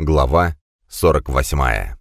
Глава 48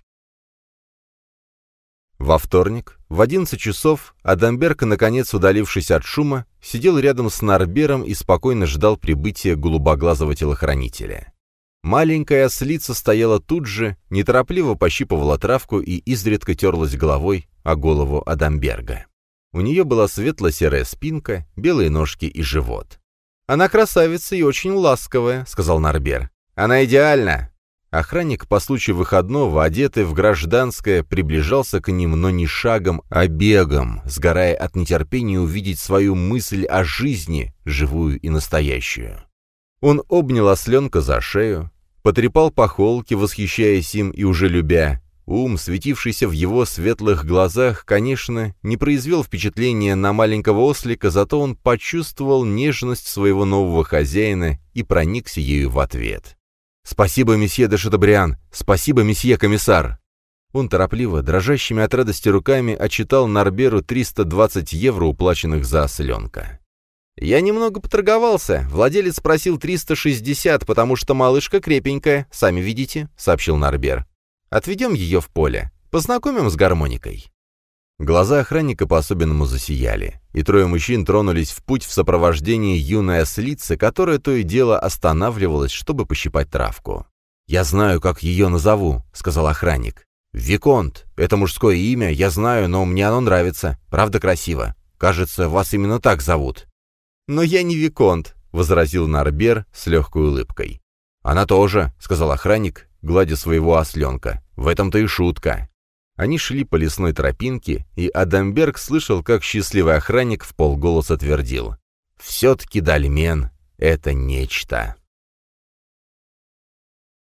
Во вторник, в 11 часов, Адамберг, наконец удалившись от шума, сидел рядом с Нарбером и спокойно ждал прибытия голубоглазого телохранителя. Маленькая ослица стояла тут же, неторопливо пощипывала травку и изредка терлась головой о голову Адамберга. У нее была светло-серая спинка, белые ножки и живот. «Она красавица и очень ласковая», — сказал Нарбер. «Она идеальна!» Охранник по случаю выходного, одетый в гражданское, приближался к ним, но не шагом, а бегом, сгорая от нетерпения увидеть свою мысль о жизни, живую и настоящую. Он обнял осленка за шею, потрепал по холке, восхищаясь им и уже любя. Ум, светившийся в его светлых глазах, конечно, не произвел впечатления на маленького ослика, зато он почувствовал нежность своего нового хозяина и проникся ею в ответ. «Спасибо, месье де Шатабриан! Спасибо, месье комиссар!» Он торопливо, дрожащими от радости руками, отчитал Нарберу 320 евро, уплаченных за осленка. «Я немного поторговался. Владелец просил 360, потому что малышка крепенькая, сами видите», — сообщил Нарбер. «Отведем ее в поле. Познакомим с гармоникой». Глаза охранника по-особенному засияли, и трое мужчин тронулись в путь в сопровождении юной ослицы, которая то и дело останавливалась, чтобы пощипать травку. «Я знаю, как ее назову», — сказал охранник. «Виконт. Это мужское имя, я знаю, но мне оно нравится. Правда красиво. Кажется, вас именно так зовут». «Но я не Виконт», — возразил Нарбер с легкой улыбкой. «Она тоже», — сказал охранник, гладя своего осленка. «В этом-то и шутка». Они шли по лесной тропинке, и Адамберг слышал, как счастливый охранник в полголоса твердил. «Все-таки Дальмен — это нечто».